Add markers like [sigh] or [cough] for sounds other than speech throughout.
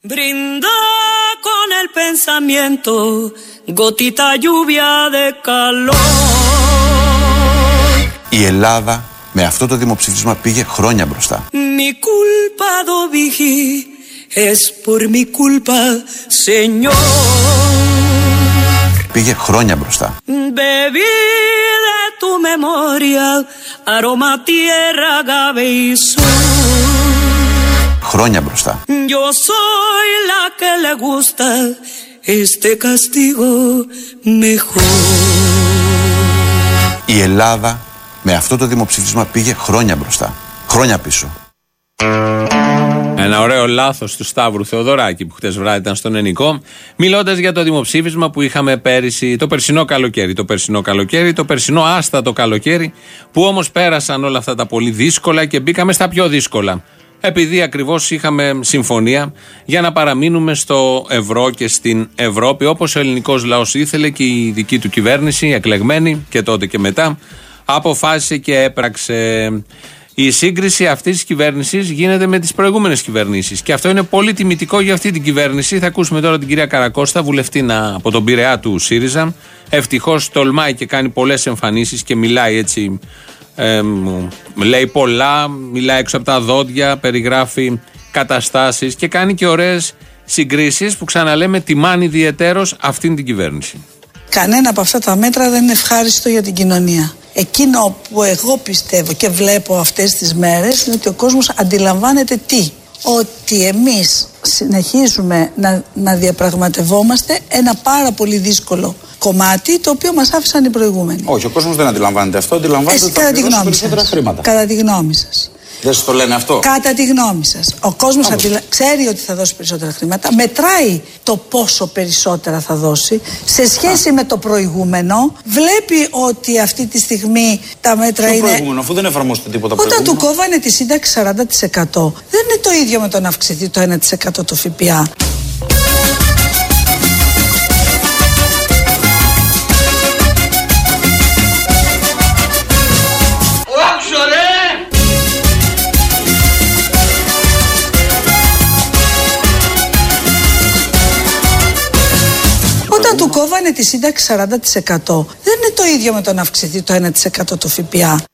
Brinda con el pensamiento, gotita lluvia de calor. Η Ελλάδα με αυτό το δημοψήφισμα πήγε χρόνια μπροστά. Mi culpa do vigí es por mi culpa, señor. Πήγε χρόνια μπροστά. Bebí de tu memoria, aroma tierra, agave y sol. Castigo mejor. Η Ελλάδα με αυτό το δημοψήφισμα πήγε χρόνια μπροστά. Χρόνια πίσω. Ένα ωραίο λάθος του Σταύρου Θεοδωράκη που χτες βράδυ ήταν στον Ενικό, μιλώντας για το δημοψήφισμα που είχαμε πέρυσι, το περσινό καλοκαίρι. Το περσινό καλοκαίρι, το περσινό άστατο καλοκαίρι, που όμως πέρασαν όλα αυτά τα πολύ δύσκολα και μπήκαμε στα πιο δύσκολα. Επειδή ακριβώς είχαμε συμφωνία για να παραμείνουμε στο ευρώ και στην Ευρώπη όπως ο ελληνικός λαός ήθελε και η δική του κυβέρνηση, εκλεγμένη και τότε και μετά, αποφάσισε και έπραξε. Η σύγκριση αυτής της κυβέρνησης γίνεται με τις προηγούμενες κυβερνήσεις. Και αυτό είναι πολύ τιμητικό για αυτή την κυβέρνηση. Θα ακούσουμε τώρα την κυρία Καρακώστα, βουλευτήνα από τον Πειραιά του ΣΥΡΙΖΑ. Ευτυχώς τολμάει και κάνει πολλές εμφανίσεις και μιλάει έτσι. Ε, λέει πολλά, μιλάει έξω από τα δόντια, περιγράφει καταστάσεις και κάνει και ωραίες συγκρίσεις που ξαναλέμε τιμάνει ιδιαιτέρως αυτήν την κυβέρνηση. Κανένα από αυτά τα μέτρα δεν είναι ευχάριστο για την κοινωνία. Εκείνο που εγώ πιστεύω και βλέπω αυτές τις μέρες είναι ότι ο κόσμος αντιλαμβάνεται τι. Ότι εμείς συνεχίζουμε να, να διαπραγματευόμαστε ένα πάρα πολύ δύσκολο κομμάτι το οποίο μας άφησαν οι προηγούμενοι. Όχι, ο κόσμος δεν αντιλαμβάνεται αυτό, αντιλαμβάνεται ότι θα κατά τη πληρώσει γνώμη περισσότερα σας. χρήματα. Κατά τη γνώμη σας. Δεν σου το λένε αυτό; Κατά τη γνώμη σας. Ο κόσμος ξέρει ότι θα δώσει περισσότερα χρήματα. Μετράει το πόσο περισσότερα θα δώσει. Σε σχέση με το προηγούμενο, βλέπει ότι αυτή τη στιγμή τα μέτρα Ποιο είναι. προηγούμενο, αφού δεν εφαρμόζεται τίποτα Όταν του προηγούμενο. κόβανε τη σύνταξη 40%, δεν είναι το ίδιο με το να αυξηθεί το 1% το ΦΠΑ. Όταν του κόβανε τη σύνταξη 40%, δεν είναι το ίδιο με το να αυξηθεί το 1% το ΦΠΑ.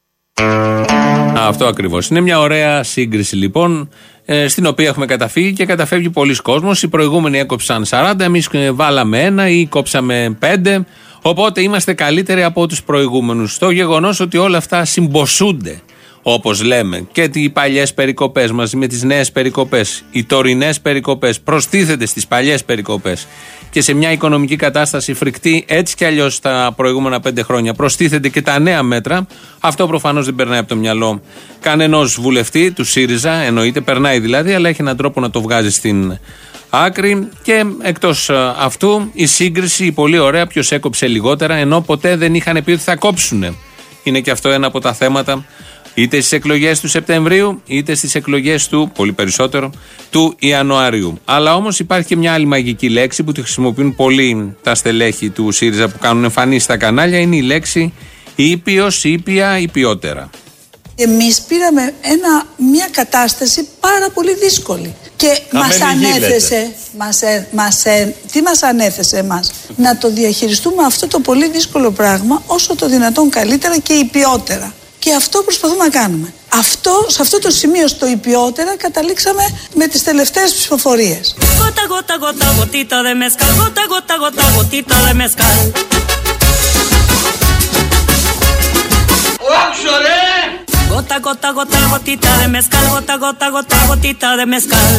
Αυτό ακριβώς. Είναι μια ωραία σύγκριση λοιπόν, ε, στην οποία έχουμε καταφύγει και καταφεύγει πολλοί κόσμος. Οι προηγούμενοι έκοψαν 40, εμείς βάλαμε ένα ή κόψαμε 5. Οπότε είμαστε καλύτεροι από τους προηγούμενους. Το γεγονός ότι όλα αυτά συμποσούνται, όπως λέμε, και οι παλιές περικοπές μαζί με τις νέες περικοπές, οι τωρινές περικοπές προστίθεται στις παλιές περικοπές και σε μια οικονομική κατάσταση φρικτή, έτσι κι αλλιώς τα προηγούμενα πέντε χρόνια, προστίθενται και τα νέα μέτρα. Αυτό προφανώς δεν περνάει από το μυαλό κανενός βουλευτή του ΣΥΡΙΖΑ, εννοείται, περνάει δηλαδή, αλλά έχει έναν τρόπο να το βγάζει στην άκρη. Και εκτός αυτού, η σύγκριση, η πολύ ωραία, ποιος έκοψε λιγότερα, ενώ ποτέ δεν είχαν πει ότι θα κόψουν. Είναι και αυτό ένα από τα θέματα είτε στις εκλογές του Σεπτεμβρίου, είτε στις εκλογές του, πολύ περισσότερο, του Ιανουαρίου. Αλλά όμως υπάρχει και μια άλλη μαγική λέξη που τη χρησιμοποιούν πολύ τα στελέχη του ΣΥΡΙΖΑ που κάνουν εμφανίσεις στα κανάλια, είναι η λέξη ήπιος, ήπια, ήπιότερα. Εμείς πήραμε ένα, μια κατάσταση πάρα πολύ δύσκολη και μας Χαμένη γη, ανέθεσε, μας, ε- μας, ε- τι μας ανέθεσε εμάς, να το διαχειριστούμε αυτό το πολύ δύσκολο πράγμα όσο το δυνατόν καλύτερα και υπιότερα. Και αυτό προσπαθούμε να κάνουμε. Αυτό, σε αυτό το σημείο στο υπιότερα καταλήξαμε με τις τελευταίες ψηφοφορίες. Gota, gota, gota, gotita de mezcal, gota, gota, gota, gotita de mezcal. Gota, gota, gota, gotita de mezcal, gota, gota, gota, gotita de mezcal.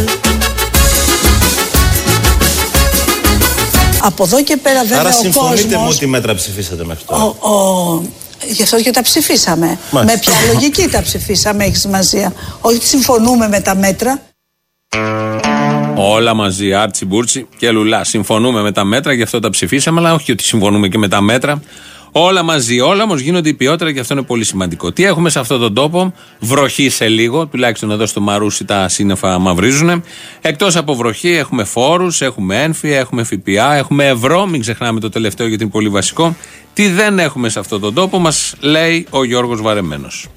Από εδώ και πέρα βέβαια Άρα ο συμφωνείτε με κόσμος... ό,τι μέτρα ψηφίσατε μέχρι τώρα; Ο, ο, γι' αυτό και τα ψηφίσαμε. Μάλιστα. Με ποια λογική τα ψηφίσαμε, έχει σημασία. Όχι ότι συμφωνούμε με τα μέτρα. Όλα μαζί, Άρτσι Μπούρτσι και Λουλά. Συμφωνούμε με τα μέτρα, γι' αυτό τα ψηφίσαμε, αλλά όχι ότι συμφωνούμε και με τα μέτρα. Όλα μαζί, όλα όμως γίνονται υπιότερα και αυτό είναι πολύ σημαντικό. Τι έχουμε σε αυτόν τον τόπο, βροχή σε λίγο, τουλάχιστον εδώ στο Μαρούσι τα σύννεφα μαυρίζουν. Εκτός από βροχή έχουμε φόρους, έχουμε ένφια, έχουμε ΦΠΑ, έχουμε ευρώ, μην ξεχνάμε το τελευταίο γιατί είναι πολύ βασικό. Τι δεν έχουμε σε αυτόν τον τόπο, μας λέει ο Γιώργος Βαρεμένος.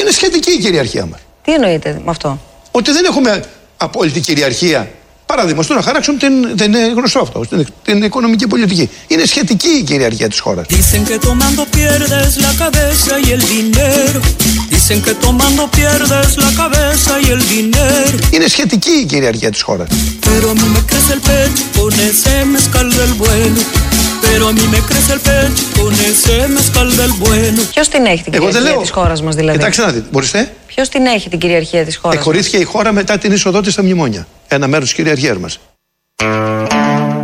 Είναι σχετική η κυριαρχία μας. Τι εννοείτε με αυτό; Ότι δεν έχουμε απόλυτη κυριαρχία Παράδειγμα, στο να χαράξουν την, δεν είναι γνωστό αυτό, την, την οικονομική πολιτική. Είναι σχετική η κυριαρχία της χώρας. Dicen que tomando pierdes la cabeza y el dinero. Dicen que tomando pierdes la cabeza y el dinero. Είναι σχετική η κυριαρχία της χώρας. Pero a mí me crece el pecho con ese mezcal del bueno. Pero a mí me crece el pecho con ese mezcal del bueno. Ποιος την έχει την Εγώ δεν κυριαρχία λέω. της χώρας μας, δηλαδή; Κοιτάξτε να δείτε, μπορείτε. Ποιος την έχει την κυριαρχία της χώρας. Εκχωρήθηκε η χώρα μετά την είσοδό της στα μνημόνια. Ένα μέρος της κυριαρχίας μας.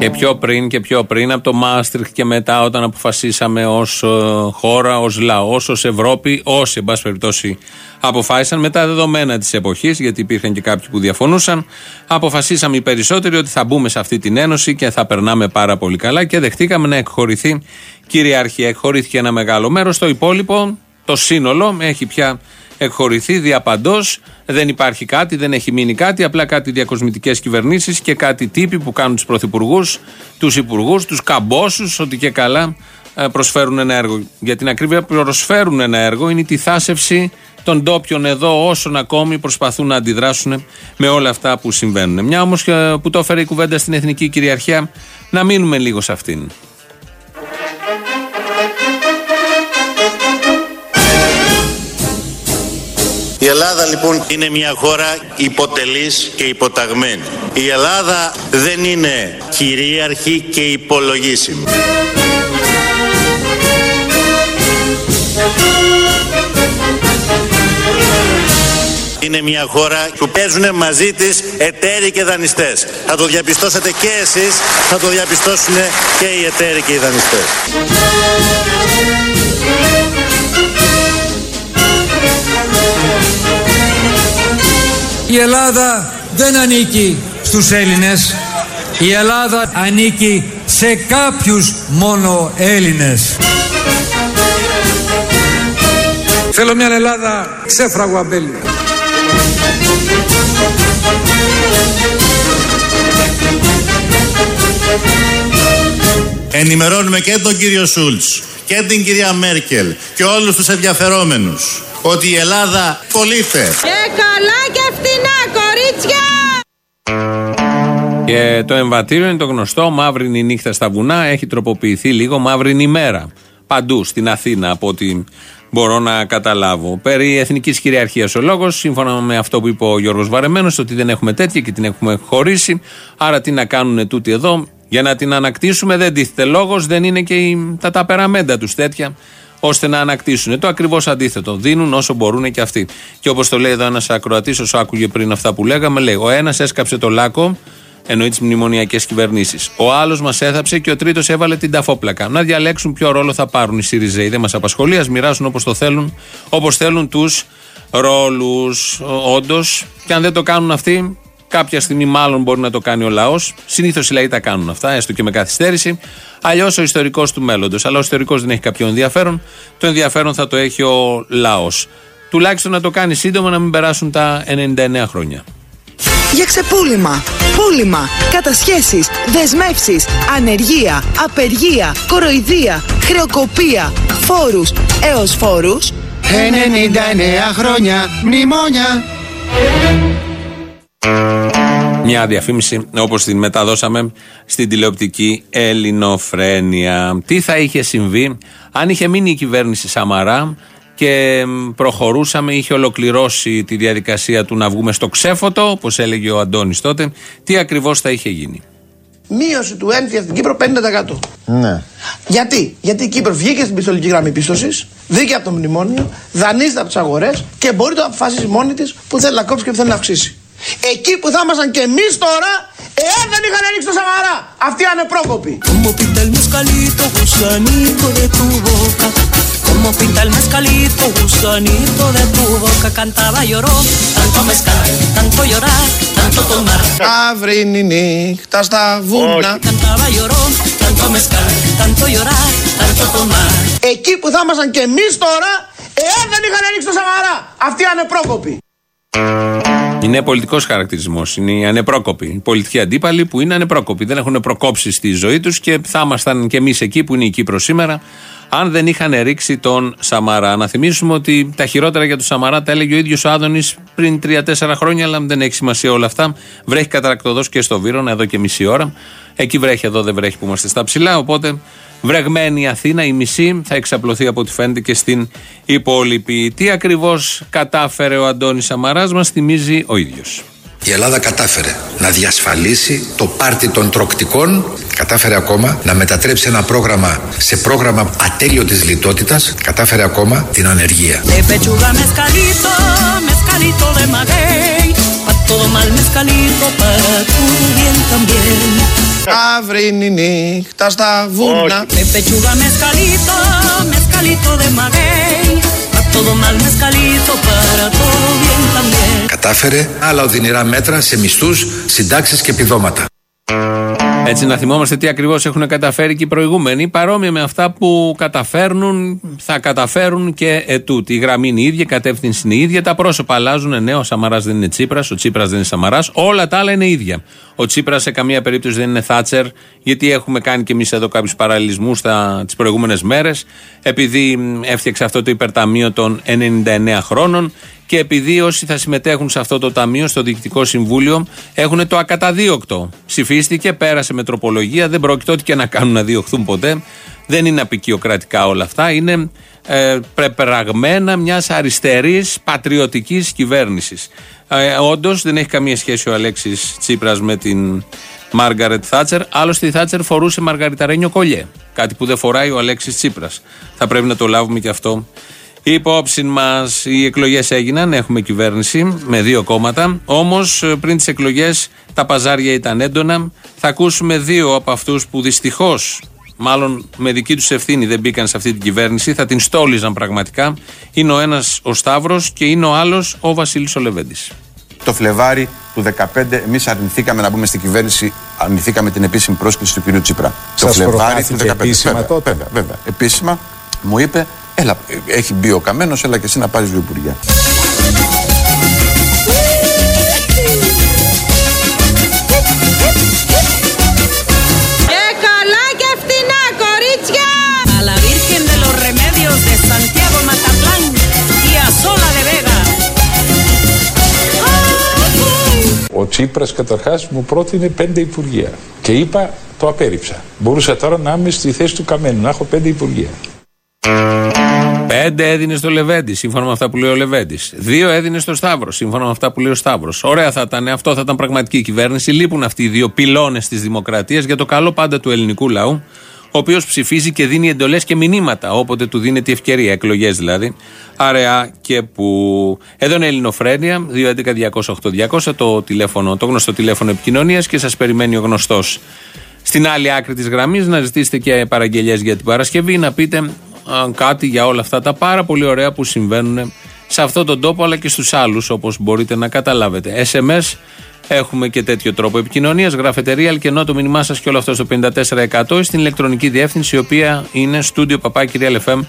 Και πιο πριν και πιο πριν από το Μάστριχ και μετά όταν αποφασίσαμε ως χώρα, ως λαός, ως Ευρώπη, όσοι εν πάση περιπτώσει αποφάσισαν με τα δεδομένα της εποχής, γιατί υπήρχαν και κάποιοι που διαφωνούσαν, αποφασίσαμε οι περισσότεροι ότι θα μπούμε σε αυτή την ένωση και θα περνάμε πάρα πολύ καλά και δεχτήκαμε να εκχωρηθεί κυριαρχία. Εκχωρήθηκε ένα μεγάλο μέρος, το υπόλοιπο, το σύνολο, έχει πια εκχωρηθεί διαπαντός. Δεν υπάρχει κάτι, δεν έχει μείνει κάτι. Απλά κάτι διακοσμητικές κυβερνήσεις και κάτι τύποι που κάνουν τους πρωθυπουργούς, τους υπουργούς, τους καμπόσους, ότι και καλά ε, προσφέρουν ένα έργο. Για την ακρίβεια, προσφέρουν ένα έργο. Είναι η τυθάσευση των ντόπιων εδώ, όσων ακόμη προσπαθούν να αντιδράσουν με όλα αυτά που συμβαίνουν. Μια όμως που το έφερε η κουβέντα στην εθνική κυριαρχία, να μείνουμε λίγο σε αυτήν. Η Ελλάδα λοιπόν είναι μια χώρα υποτελής και υποταγμένη. Η Ελλάδα δεν είναι κυρίαρχη και υπολογίσιμη. Είναι μια χώρα που παίζουν μαζί της εταίροι και δανειστές. Θα το διαπιστώσετε και εσείς, θα το διαπιστώσουν και οι εταίροι και οι δανειστές. Η Ελλάδα δεν ανήκει στους Έλληνες. Η Ελλάδα ανήκει σε κάποιους μόνο Έλληνες. Θέλω μια Ελλάδα ξέφραγο αμπέλι. Ενημερώνουμε και τον κύριο Σούλτς και την κυρία Μέρκελ και όλους τους ενδιαφερόμενους ότι η Ελλάδα πωλείται. Και καλά και φτηνά, κορίτσια! Και το εμβατήριο είναι το γνωστό, μαύρη νύχτα στα βουνά, έχει τροποποιηθεί λίγο μαύρη ημέρα. Παντού στην Αθήνα, από ό,τι μπορώ να καταλάβω. Περί εθνικής κυριαρχίας ο λόγος, σύμφωνα με αυτό που είπε ο Γιώργος Βαρεμένος, ότι δεν έχουμε τέτοια και την έχουμε χωρίσει. Άρα τι να κάνουν τούτοι εδώ, για να την ανακτήσουμε δεν τίθεται λόγος, δεν είναι και οι, τα ταπεραμέντα τους τέτοια ώστε να ανακτήσουν. Το ακριβώς αντίθετο. Δίνουν όσο μπορούν και αυτοί. Και όπως το λέει εδώ ένας ακροατής, όσο άκουγε πριν αυτά που λέγαμε, λέει: Ο ένας έσκαψε το λάκκο, εννοεί τις μνημονιακές κυβερνήσεις. Ο άλλος μας έθαψε και ο τρίτος έβαλε την ταφόπλακα. Να διαλέξουν ποιο ρόλο θα πάρουν οι ΣΥΡΙΖΕΙ. Δεν μας απασχολεί, ας μοιράσουν όπως το θέλουν, όπως θέλουν τους ρόλους. Όντως, και αν δεν το κάνουν αυτοί, κάποια στιγμή μάλλον μπορεί να το κάνει ο λαός. Συνήθως οι λαοί τα κάνουν αυτά, έστω και με καθυστέρηση. Αλλιώς ο ιστορικός του μέλλοντος. Αλλά ο ιστορικός δεν έχει κάποιο ενδιαφέρον. Το ενδιαφέρον θα το έχει ο λαός. Τουλάχιστον να το κάνει σύντομα να μην περάσουν τα 99 χρόνια. Για ξεπούλημα, πούλημα, κατασχέσεις, δεσμεύσεις, ανεργία, απεργία, κοροϊδία, χρεοκοπία, φόρους, έως φόρους. 99 χρόνια μνημόνια. Μια διαφήμιση όπως την μεταδώσαμε στην τηλεοπτική Ελληνοφρένεια. Τι θα είχε συμβεί αν είχε μείνει η κυβέρνηση Σαμαρά και προχωρούσαμε, είχε ολοκληρώσει τη διαδικασία του να βγούμε στο ξέφωτο, όπως έλεγε ο Αντώνης τότε, τι ακριβώς θα είχε γίνει. Μείωση του ένφια στην Κύπρο 50%. Ναι. Γιατί; Γιατί η Κύπρο βγήκε στην πιστολική γραμμή πίστοσης, βγήκε από το μνημόνιο, δανείζεται από τις αγορές και μπορεί να αποφασίσει μόνη της που θέλει να κόψει και που θέλει να αυξήσει. Εκεί που θα ήμασταν και εμεί τώρα, εάν δεν είχαν ανοίξει το Σαμαρά, αυτοί ανεπρόκοποι. Como pinta el mezcalito, gusanito de tu boca. Como pinta el mezcalito, gusanito de tu boca. Cantaba lloró, tanto mezcal, tanto llorar, tanto tomar. Αύρινη νύχτα στα βούνα. Cantaba lloró, tanto mezcal, tanto llorar, tanto tomar. Εκεί που θα ήμασταν και εμεί τώρα, εάν δεν είχαν ανοίξει το Σαμαρά, αυτοί ανεπρόκοποι. Είναι πολιτικός χαρακτηρισμός. Είναι οι ανεπρόκοποι. Οι πολιτικοί αντίπαλοι που είναι ανεπρόκοποι. Δεν έχουν προκόψει στη ζωή τους και θα ήμασταν κι εμείς εκεί που είναι η Κύπρος σήμερα, αν δεν είχαν ρίξει τον Σαμαρά. Να θυμίσουμε ότι τα χειρότερα για τον Σαμαρά τα έλεγε ο ίδιος ο Άδωνης πριν 3-4 χρόνια, αλλά δεν έχει σημασία όλα αυτά. Βρέχει καταρακτοδός και στο Βύρονα εδώ και μισή ώρα. Εκεί βρέχει, εδώ δεν βρέχει που είμαστε στα ψηλά. Οπότε βρεγμένη η Αθήνα, η μισή, θα εξαπλωθεί από ό,τι φαίνεται και στην υπόλοιπη. Τι ακριβώς κατάφερε ο Αντώνης Σαμαράς, μας θυμίζει ο ίδιος. Η Ελλάδα κατάφερε να διασφαλίσει το πάρτι των τροκτικών, κατάφερε ακόμα να μετατρέψει ένα πρόγραμμα σε πρόγραμμα ατέλειωτης λιτότητας, κατάφερε ακόμα την ανεργία. Αύρινη νύχτα στα βούνα. Με πετσούγα με Κατάφερε άλλα οδυνηρά μέτρα σε μισθούς, συντάξεις και επιδόματα. Έτσι, να θυμόμαστε τι ακριβώς έχουν καταφέρει και οι προηγούμενοι, παρόμοια με αυτά που καταφέρνουν, θα καταφέρουν και ετούτοι. Η γραμμή είναι η ίδια, η κατεύθυνση είναι η ίδια, τα πρόσωπα αλλάζουν. Ναι, ο Σαμαράς δεν είναι Τσίπρας, ο Τσίπρας δεν είναι Σαμαράς, όλα τα άλλα είναι ίδια. Ο Τσίπρας σε καμία περίπτωση δεν είναι Θάτσερ, γιατί έχουμε κάνει κι εμείς εδώ κάποιους παραλληλισμούς τις προηγούμενες μέρες, επειδή μ, έφτιαξε αυτό το υπερταμείο των 99 χρόνων και επειδή όσοι θα συμμετέχουν σε αυτό το ταμείο, στο Διοικητικό Συμβούλιο, έχουν το ακαταδίωκτο. Ψηφίστηκε, πέρασε με τροπολογία, δεν πρόκειται ό,τι και να κάνουν να διωχθούν ποτέ. Δεν είναι απεικιοκρατικά όλα αυτά. Είναι ε, πρεπραγμένα μιας αριστερής πατριωτικής κυβέρνησης. Ε, Όντως δεν έχει καμία σχέση ο Αλέξης Τσίπρας με την Μάργαρετ Θάτσερ. Άλλωστε η Θάτσερ φορούσε μαργαριταρένιο κολλιέ. Κάτι που δεν φοράει ο Αλέξης Τσίπρας. Θα πρέπει να το λάβουμε και αυτό Υπόψη μας, οι εκλογές έγιναν, έχουμε κυβέρνηση με δύο κόμματα. Όμως πριν τις εκλογές τα παζάρια ήταν έντονα. Θα ακούσουμε δύο από αυτούς που δυστυχώς, μάλλον με δική τους ευθύνη, δεν μπήκαν σε αυτή την κυβέρνηση. Θα την στόλιζαν πραγματικά. Είναι ο ένας ο Σταύρος και είναι ο άλλος ο Βασίλης Ολεβέντης. Το Φλεβάρι του 2015 εμείς αρνηθήκαμε να μπούμε στην κυβέρνηση, αρνηθήκαμε την επίσημη πρόσκληση του κ. Τσίπρα. Σας το Φλεβάρι του 2015. προκάθηκε επίσημα βέβαια, τότε; Βέβαια, βέβαια. Επίσημα μου είπε, έλα, έχει μπει ο καμένος, έλα και εσύ να πάρεις δύο υπουργεία. Και καλά και φτηνά, κορίτσια! A la Virgen de los Remedios de Santiago Matatlán y a Sola de Vega. Ο Τσίπρας καταρχάς μου πρότεινε πέντε υπουργεία και είπα το απέρριψα. Μπορούσα τώρα να είμαι στη θέση του Καμένου, να έχω πέντε υπουργεία. Πέντε έδινε στο Λεβέντης, σύμφωνα με αυτά που λέει ο Λεβέντης. Δύο έδινε στο Σταύρος, σύμφωνα με αυτά που λέει ο Σταύρος. Ωραία θα ήταν, αυτό θα ήταν πραγματική κυβέρνηση. Λείπουν αυτοί οι δύο πυλώνες της δημοκρατίας για το καλό πάντα του ελληνικού λαού, ο οποίος ψηφίζει και δίνει εντολές και μηνύματα όποτε του δίνεται η ευκαιρία, εκλογές δηλαδή. Αραιά και που. Εδώ είναι η Ελληνοφρένεια, 211-208-200, το, τηλέφωνο, το γνωστό τηλέφωνο επικοινωνίας και σας περιμένει ο γνωστός στην άλλη άκρη της γραμμής να ζητήσετε και παραγγελίε για την Παρασκευή, να πείτε α, κάτι για όλα αυτά τα πάρα πολύ ωραία που συμβαίνουν σε αυτόν τον τόπο αλλά και στους άλλους όπως μπορείτε να καταλάβετε. SMS έχουμε και τέτοιο τρόπο επικοινωνίας. Γράφετε real και ενώ το μήνυμά σας και όλο αυτό στο 54% στην ηλεκτρονική διεύθυνση η οποία είναι studio papakirialfm.gr.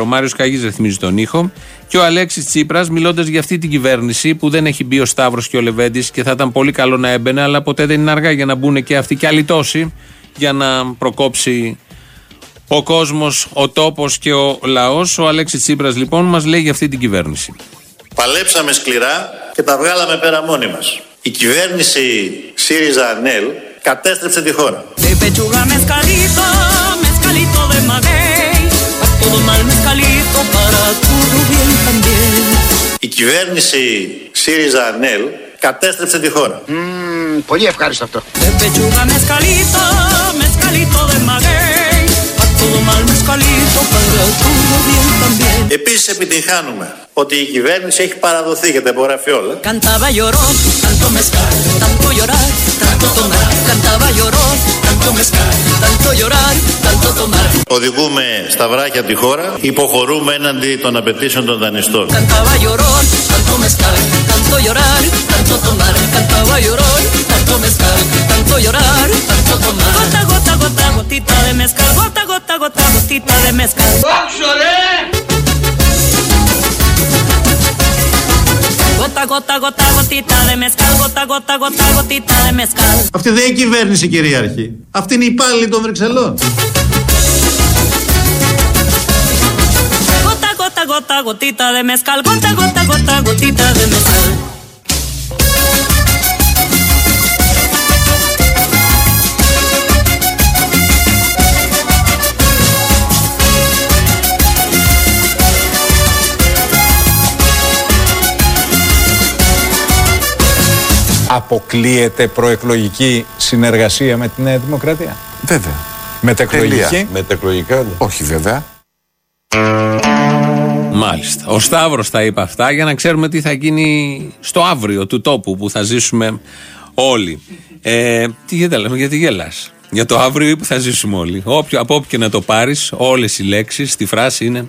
Ο Μάριος Καγής ρυθμίζει τον ήχο και ο Αλέξης Τσίπρας, μιλώντας για αυτή την κυβέρνηση που δεν έχει μπει ο Σταύρος και ο Λεβέντης και θα ήταν πολύ καλό να έμπαινε, αλλά ποτέ δεν είναι αργά για να μπουν και αυτοί και άλλοι τόσοι για να προκόψει ο κόσμος, ο τόπος και ο λαός. Ο Αλέξης Τσίπρας λοιπόν μας λέει για αυτή την κυβέρνηση. Παλέψαμε σκληρά και τα βγάλαμε πέρα μόνοι μας. Η κυβέρνηση ΣΥΡΙΖΑ-ΑΝΕΛ κατέστρεψε τη χώρα. De pechuga mezcalito, mezcalito de maguey. Pa' todo mal mezcalito, para todo bien también. Η κυβέρνηση ΣΥΡΙΖΑ-ΑΝΕΛ κατέστρεψε τη χώρα. πολύ ευχάριστο αυτό. Todo mal mezcalito, para todo bien también. Επίσης επιτυγχάνουμε ότι η κυβέρνηση έχει παραδοθεί για τα υπογράφει όλα. Cantaba lloró, tanto mezcal, tanto llorar, tanto tomar. Cantaba lloró, tanto mezcal, tanto llorar, tanto tomar. Οδηγούμε στα βράχια τη χώρα, υποχωρούμε έναντι των απαιτήσεων των δανειστών. Cantaba lloró, tanto mezcal, tanto llorar, tanto tomar. Cantaba lloró, tanto mezcal, tanto llorar, tanto tomar. Gota, gota, gota, gotita de mezcal, gota, gota, gota, gotita de mezcal. Gota, gota, gota, gotita de mezcal, gota, gota, gota, gotita de mezcal. Αυτή δεν είναι η κυβέρνηση, κυρίαρχη. Αυτή είναι η υπάλληλη των Βρυξελών. Gota, gotita de mezcal, gota, gota, gota, gotita de mezcal. Αποκλείεται προεκλογική συνεργασία με τη Νέα Δημοκρατία; Βέβαια. Μετεκλογική. Μετεκλογικά. ναι. Όχι βέβαια. Μάλιστα. Ο Σταύρος τα είπε αυτά για να ξέρουμε τι θα γίνει στο αύριο του τόπου που θα ζήσουμε όλοι. Ε, τι γιατί λέμε, γιατί γελάς. Για το αύριο που θα ζήσουμε όλοι. Όποιο, από όποιο και να το πάρεις, όλες οι λέξεις, τη φράση είναι.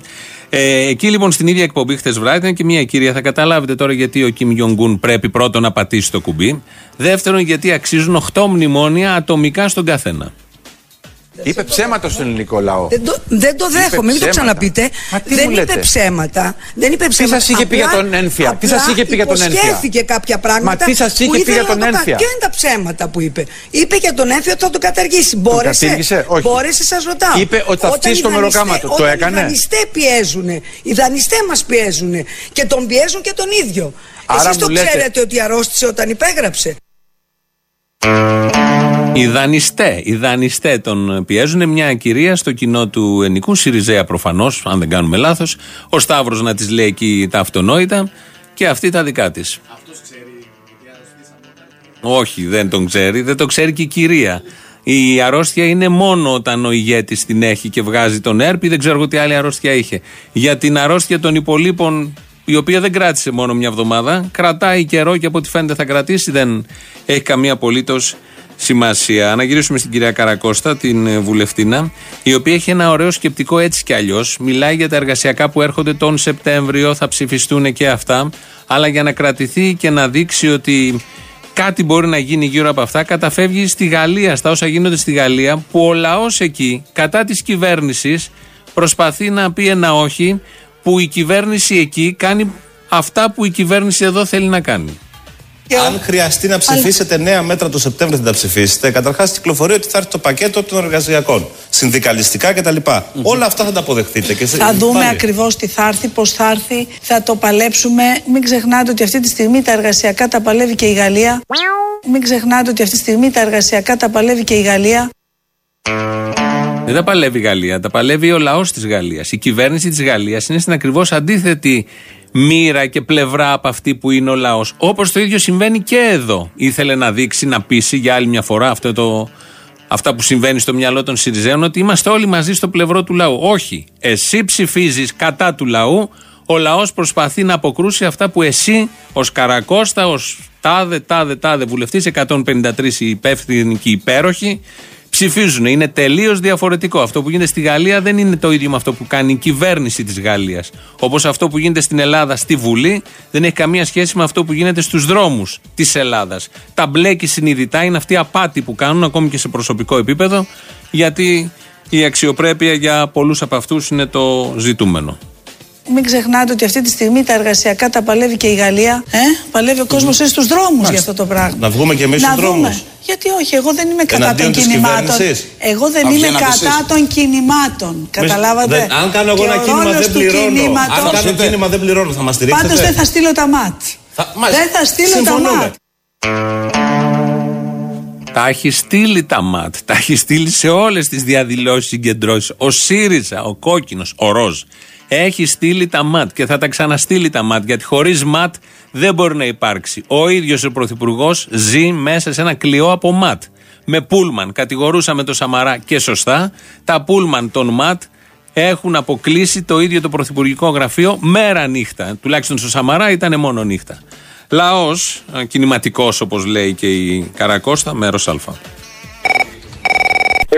Ε, εκεί λοιπόν στην ίδια εκπομπή χθες βράδυ ήταν και μια κυρία. Θα καταλάβετε τώρα γιατί ο Κιμ Γιονγκούν πρέπει πρώτον να πατήσει το κουμπί. Δεύτερον, γιατί αξίζουν 8 μνημόνια ατομικά στον καθένα. Είπε ψέματα στον ελληνικό λαό. Δεν το, δεν το δέχομαι, μην το ψέματα. ξαναπείτε. Μα τι δεν μου είπε λέτε; ψέματα. Δεν είπε Τι ψέματα. σας είχε πει για Απλά- τον ένφια, τι σας απλά είχε πει για τον ένφια; Υποσχέθηκε κάποια πράγματα. Μα τι σας που είχε πει ήθελε για τον να το κα- ένφια. Ποια είναι τα ψέματα που είπε; Είπε για τον ένφια ότι θα τον καταργήσει. Μπόρεσε. κατήργησε; Όχι. Μπόρεσε, σας ρωτάω. Είπε ότι θα Όταν φτύσει οι το δανειστέ- μεροκάμα του. Το όταν έκανε; Οι δανειστέ πιέζουν. Οι δανειστέ μας πιέζουν. Και τον πιέζουν και τον ίδιο. Άρα Εσείς το μου λέτε- ξέρετε ότι αρρώστησε όταν υπέγραψε. Οι δανειστέ, οι δανειστέ τον πιέζουν. Μια κυρία στο κοινό του Ενικού, Σιριζέα προφανώς, αν δεν κάνουμε λάθος. Ο Σταύρος να της λέει εκεί τα αυτονόητα και αυτή τα δικά της. Όχι, δεν τον ξέρει. Δεν το ξέρει και η κυρία. Η αρρώστια είναι μόνο όταν ο ηγέτης την έχει και βγάζει τον έρπη. Δεν ξέρω εγώ τι άλλη αρρώστια είχε. Για την αρρώστια των υπολείπων, η οποία δεν κράτησε μόνο μια εβδομάδα, κρατάει καιρό και από ό,τι φαίνεται θα κρατήσει, δεν έχει καμία απολύτως σημασία. Να γυρίσουμε στην κυρία Καρακώστα, την ε, βουλευτήνα, η οποία έχει ένα ωραίο σκεπτικό έτσι κι αλλιώς. Μιλάει για τα εργασιακά που έρχονται τον Σεπτέμβριο, θα ψηφιστούν και αυτά. Αλλά για να κρατηθεί και να δείξει ότι κάτι μπορεί να γίνει γύρω από αυτά, καταφεύγει στη Γαλλία, στα όσα γίνονται στη Γαλλία, που ο λαός εκεί, κατά της κυβέρνησης, προσπαθεί να πει ένα όχι, που η κυβέρνηση εκεί κάνει αυτά που η κυβέρνηση εδώ θέλει να κάνει. Αν χρειαστεί να ψηφίσετε νέα μέτρα το Σεπτέμβριο, θα τα ψηφίσετε. Καταρχάς, κυκλοφορεί ότι θα έρθει το πακέτο των εργασιακών. Συνδικαλιστικά κτλ. Όλα αυτά θα τα αποδεχτείτε. Και σε- Θα δούμε πάλι. ακριβώς τι θα έρθει, πώς θα έρθει, θα το παλέψουμε. Μην ξεχνάτε ότι αυτή τη στιγμή τα εργασιακά τα παλεύει και η Γαλλία. Μην ξεχνάτε ότι αυτή τη στιγμή τα εργασιακά τα παλεύει και η Γαλλία. Δεν τα παλεύει η Γαλλία, τα παλεύει ο λαός της Γαλλίας. Η κυβέρνηση της Γαλλίας είναι στην ακριβώς αντίθετη μοίρα και πλευρά από αυτή που είναι ο λαός. Όπως το ίδιο συμβαίνει και εδώ. Ήθελε να δείξει, να πείσει για άλλη μια φορά αυτό το, αυτά που συμβαίνει στο μυαλό των Σιριζέων, ότι είμαστε όλοι μαζί στο πλευρό του λαού. Όχι. Εσύ ψηφίζεις κατά του λαού, ο λαός προσπαθεί να αποκρούσει αυτά που εσύ, ως Καρακώστα, ως τάδε, τάδε, τάδε βουλευτής, 153 υπεύθυνοι και υπέροχοι, ψηφίζουν. Είναι τελείως διαφορετικό. Αυτό που γίνεται στη Γαλλία δεν είναι το ίδιο με αυτό που κάνει η κυβέρνηση της Γαλλίας. Όπως αυτό που γίνεται στην Ελλάδα στη Βουλή δεν έχει καμία σχέση με αυτό που γίνεται στους δρόμους της Ελλάδας. Τα μπλέκει συνειδητά είναι αυτή η απάτη που κάνουν ακόμη και σε προσωπικό επίπεδο, γιατί η αξιοπρέπεια για πολλούς από αυτούς είναι το ζητούμενο. Μην ξεχνάτε ότι αυτή τη στιγμή τα εργασιακά τα παλεύει και η Γαλλία. Ε, παλεύει ο κόσμος στους δρόμους για αυτό το πράγμα. Να βγούμε και εμείς Να στου δούμε. δρόμους. Γιατί όχι, εγώ δεν είμαι κατά Εναντίον των της κινημάτων. κυβέρνησης. Εγώ δεν Να είμαι βγαίνατε κατά εσείς. των κινημάτων. Καταλάβατε; Δεν- αν κάνω εγώ Και ένα ο κίνημα ρόλος δεν του πληρώνω. κινήματος- Αν κάνω κίνημα δεν πληρώνω, θα μας στηρίξετε. Πάντως δεν θα στείλω τα ΜΑΤ. μάλιστα. Δεν θα στείλω Συμφωνούμε. τα ΜΑΤ. Τα έχει στείλει τα ΜΑΤ. Τα έχει στείλει σε όλες τις διαδηλώσεις συγκεντρώσεις. Ο ΣΥΡΙΖΑ, ο κόκκινος, ο ροζ. Έχει στείλει τα ΜΑΤ και θα τα ξαναστείλει τα ΜΑΤ. Γιατί χωρίς ΜΑΤ δεν μπορεί να υπάρξει. Ο ίδιος ο Πρωθυπουργός ζει μέσα σε ένα κλειό από ΜΑΤ. Με πούλμαν. Κατηγορούσαμε το Σαμαρά και σωστά. Τα πούλμαν των ΜΑΤ έχουν αποκλείσει το ίδιο το Πρωθυπουργικό Γραφείο μέρα νύχτα. Τουλάχιστον στο Σαμαρά ήταν μόνο νύχτα. Λαός, κινηματικός όπως λέει και η Καρακώστα, μέρος Α.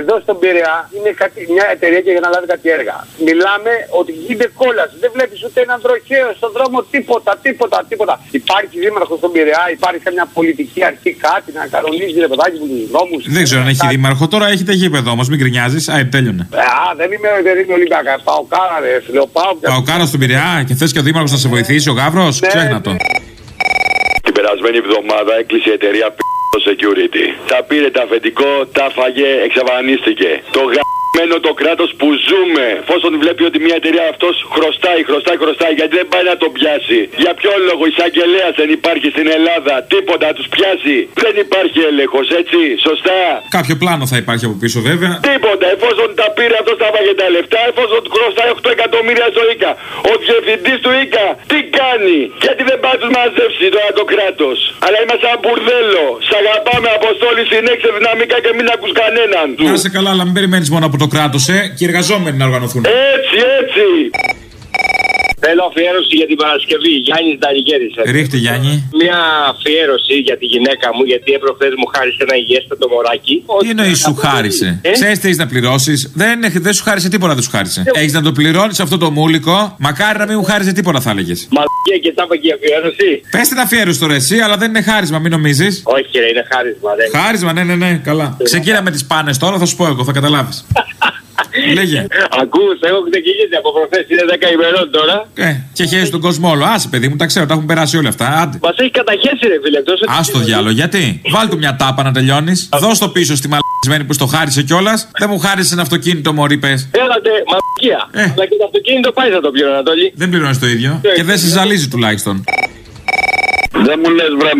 Εδώ στον Πειραιά είναι κάτι, μια εταιρεία και για να λάβει κάτι έργα. Μιλάμε ότι γίνεται κόλαση. Δεν βλέπεις ούτε έναν τροχαίο στον δρόμο, τίποτα, τίποτα, τίποτα. Υπάρχει δήμαρχος στον Πειραιά, υπάρχει καμιά πολιτική αρχή, κάτι να κανονίζει ρε παιδάκι μου τους δρόμους. Δεν ξέρω αν έχει δήμαρχο. Τώρα έχετε γήπεδο όμως, μην γκρινιάζεις. Α, τέλειωνε. Α, δεν είμαι, δεν είμαι Ολυμπιακά. Πάω κάρα, ρε φίλε. Πάω Πάω κάρα στον Πειραιά και θες και ο δήμαρχος να σε βοηθήσει, ο Γαύρος; Ξέχνα το. Την περασμένη εβδομάδα έκλεισε η εταιρεία P- Security. Τα πήρε τα αφεντικό, τα φαγε, εξαφανίστηκε. Το γ... μένο το κράτος που ζούμε. Εφόσον βλέπει ότι μια εταιρεία αυτός χρωστάει, χρωστάει, χρωστάει, γιατί δεν πάει να τον πιάσει. Για ποιο λόγο εισαγγελέα δεν υπάρχει στην Ελλάδα, τίποτα να τους πιάσει. Δεν υπάρχει έλεγχος, έτσι, σωστά. Κάποιο πλάνο θα υπάρχει από πίσω βέβαια. Τίποτα, εφόσον τα πήρε αυτός τα βάγε τα λεφτά, εφόσον του χρωστάει 8 εκατομμύρια στο ΙΚΑ. Ο διευθυντής του ΙΚΑ τι κάνει, γιατί δεν πάει να τους μαζέψει τώρα το κράτος; Αλλά είμαστε σαν μπουρδέλο. Σ' αγαπάμε, Αποστόλη, συνέχισε δυναμικά και μην ακούς κανέναν. Να είσαι καλά, αλλά μην περιμένεις μόνο από το κράτος, ε, και οι εργαζόμενοι να οργανωθούν. Έτσι, έτσι. Θέλω αφιέρωση για την Παρασκευή. Γιάννης Νταλιγέρη. Ρίχτε, Γιάννη. Μια αφιέρωση για τη γυναίκα μου, γιατί έπροχε μου χάρισε ένα υγιέστατο μωράκι. Τι εννοείς σου χάρισε; Ε; Ξέρεις τι έχεις να πληρώσεις; Δεν, έχει- δεν σου χάρισε τίποτα, δεν σου χάρισε. Έχεις να το πληρώνεις αυτό το μούλικο; Μακάρι να μην μου χάρισε τίποτα, θα έλεγες. Μαλακία και τάπα και η αφιέρωση. Πες την αφιέρωση τώρα εσύ, αλλά δεν είναι χάρισμα, μην νομίζεις. Όχι, ρε, είναι χάρισμα. Δεν. Χάρισμα, ναι, ναι, ναι, καλά. Ξεκίνα με τις πάνες τώρα, θα σου πω εγώ, θα καταλάβεις. [laughs] Λέγε. Ακούς, έχω ξεκινήσει από προχθές, είναι 10 ημερών τώρα. Ε, και χαίρεσαι τον κόσμο όλο. Άσε, παιδί μου, τα ξέρω, τα έχουν περάσει όλα αυτά. Άντε. Μας έχει καταχέσει, ρε φίλε. Εκτός ότι- Α το διάλογο, γιατί; Βάλ του μια τάπα να τελειώνεις. Δώσ' το πίσω στη μαλακισμένη που στο χάρισε κιόλας. Δεν μου χάρισε ένα αυτοκίνητο, Μωρή, πες. Έλατε, μαλακία. Αλλά και το αυτοκίνητο πάει θα το πληρώνω, Ανατολή. Δεν πληρώνεις το ίδιο. Και δεν σε ζαλίζει τουλάχιστον. Δεν μου λες, βρε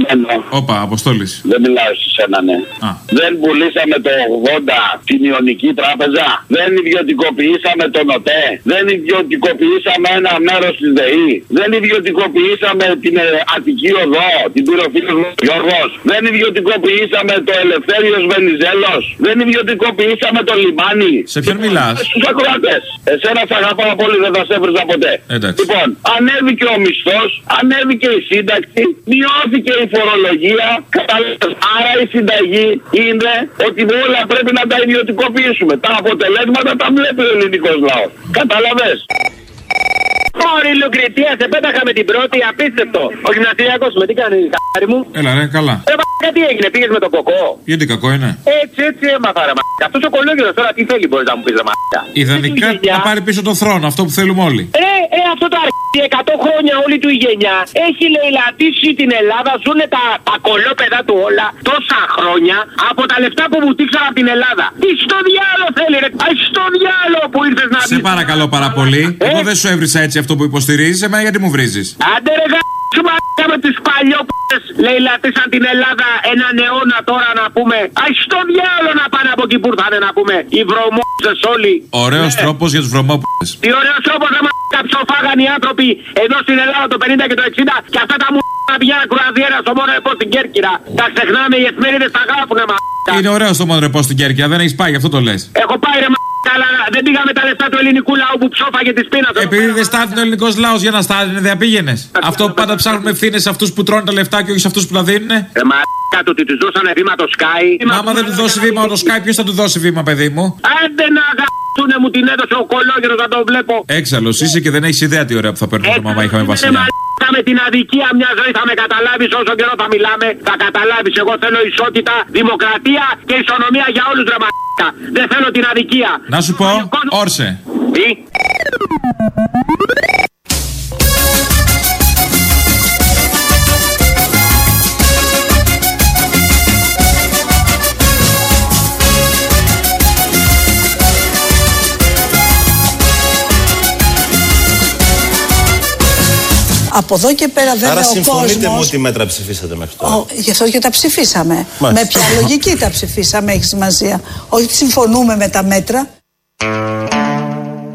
μαλακμένο. Όπα, αποστόλης. Δεν μιλάω σε σένα, ναι. Α. Δεν πουλήσαμε το 80 την Ιωνική Τράπεζα. Δεν ιδιωτικοποιήσαμε τον ΟΤΕ. Δεν ιδιωτικοποιήσαμε ένα μέρος της ΔΕΗ. Δεν ιδιωτικοποιήσαμε την ε, Αττική Οδό, την πήρε ο φίλο μου ο Γιώργος. Δεν ιδιωτικοποιήσαμε το Ελευθέριος Βενιζέλος. Δεν ιδιωτικοποιήσαμε το λιμάνι. Σε ποιον μιλάς; Στους ακροατές. Εσένα σε αγαπάω πολύ, δεν θα σε έβριζα ποτέ. Εντάξει. Λοιπόν, ανέβηκε ο μισθός, ανέβηκε η σύνταξη, μειώθηκε η φορολογία. Κατάλαβες. Άρα η συνταγή είναι ότι όλα πρέπει να τα ιδιωτικοποιήσουμε. Τα αποτελέσματα τα βλέπει ο ελληνικός λαός. Κατάλαβες; Ωρη Λουκριτία, σε πέταχα με την πρώτη, απίστευτο. Ο γυμναστηριακός με τι κάνεις, χάρη μου; Έλα, ρε, καλά. Ρε μα τι έγινε, πήγες με τον κοκό; Γιατί κακό είναι; Έτσι, έτσι έμαθα, ρε μα. Αυτός ο κολόγερος τώρα τι θέλει, μπορείς να μου πεις, ρε μα. Ιδανικά να πάρει πίσω το θρόνο, αυτό που θέλουμε όλοι. Ρε, ε, αυτό το αρχίδι 100 χρόνια όλη του η γενιά έχει λαιλατήσει την Ελλάδα, ζουνε τα, τα κολόπεδα του όλα τόσα χρόνια από τα λεφτά που μου τύξαν από την Ελλάδα. Τι στο διάλο θέλει, ρε. Α, στο διάλο που ήρθες να Σε παρακαλώ πάρα πολύ. Εγώ δεν σου έβρισα έτσι αυτό που υποστηρίζεις, εμένα γιατί μου βρίζεις; Άντε ρε γα***σου μαλάκα με τις παλιόπες λαιλατήσαν την Ελλάδα έναν αιώνα τώρα να πούμε Αϊ στο διάλο να πάνε από εκεί που ήρθανε να πούμε οι βρωμόζες όλοι Ωραίος τρόπος για τους βρωμόπουλες. Τι ωραίος τρόπος να μαλάκα ψοφάγαν οι άνθρωποι εδώ στην Ελλάδα το 50 και το 60 και αυτά τα μου να πηγαίνουν κουραδιέρα στο μόνο επό στην Κέρκυρα Τα ξεχνάμε οι εφημερίδες τα γράφουνε μαλάκα Είναι ωραίο στο μόνο ρεπό στην Κέρκυρα, δεν έχεις πάει, γι' αυτό το λες. Έχω πάει ρε μαλάκα αλλά δεν πήγαμε τα λεφτά του ελληνικού λαού που ψόφαγε τη σπίνα του Επειδή δεν στάθινε ο ελληνικός λαός για να στάθινε, δεν πήγαινες. Αυτό που πάντα ψάχνουμε ευθύνες σε αυτούς που τρώνε τα λεφτά και όχι σε αυτούς που τα δίνουν. Ρε μαλάκα του ότι τους δώσανε βήμα το Sky Άμα δεν του δώσει βήμα το Sky, ποιος θα του δώσει βήμα, παιδί μου; Άντε να γαμπτούνε μου την έδωσε ο κολόγερος να το βλέπω. Έξαλλος είσαι και δεν έχεις ιδέα τι ωραία που θα παίρνουμε το μαμά είχαμε Ρε βασιλιά. μαλάκα με την αδικία μια ζωή θα με καταλάβεις όσο καιρό θα μιλάμε. Θα καταλάβεις εγώ θέλω ισότητα, δημοκρατία και ισονομία για όλους ρε μαλάκα. Δεν θέλω την αδικία. Να σου πω, όρσε. Τι; Από εδώ και πέρα βέβαια Άρα ο συμφωνείτε με κόσμος... ό,τι μέτρα ψηφίσατε μέχρι τώρα. Ο, γι' αυτό και τα ψηφίσαμε. Μάλιστα. Με ποια λογική τα ψηφίσαμε έχει σημασία. Όχι ότι συμφωνούμε με τα μέτρα.